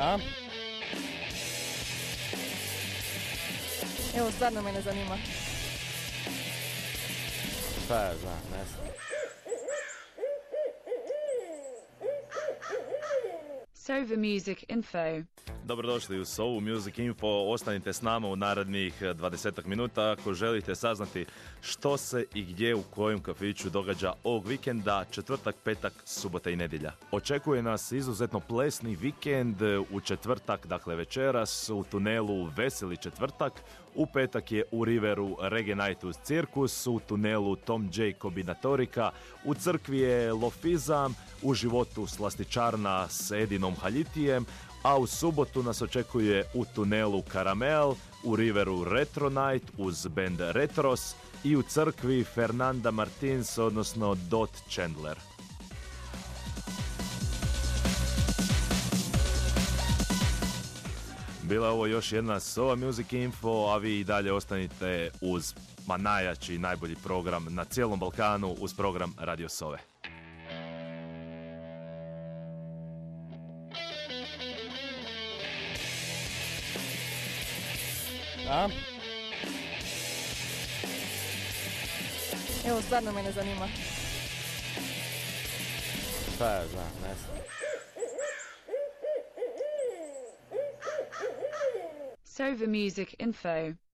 A? Evo, stvarno me ne zanima. Šta ja znam, ne znam. Sova Music Info. Dobrodošli u Soul Music Info. Ostanite s nama u narednih 20 minuta ako želite saznati što se i gdje u kojem kafiću događa ovog vikenda, četvrtak, petak, subota i nedjelja. Očekuje nas izuzetno plesni vikend u četvrtak, dakle večeras, u tunelu Veseli četvrtak, u petak je u Riveru uz Cirkus, u tunelu Tom J. Kombinatorika, u crkvi je Lofizam, u životu slastičarna s Edinom Haljitijem, a u subotu nas očekuje u tunelu Karamel, u Riveru Retro Night uz band Retros i u crkvi Fernanda Martins, odnosno Dot Chandler. Bila ovo još jedna Sova Music Info, a vi i dalje ostanite uz ma najjači i najbolji program na cijelom Balkanu uz program Radio Sove. A? Evo, stvarno me ne zanima. Šta ja znam, ne znam. Sova Music Info.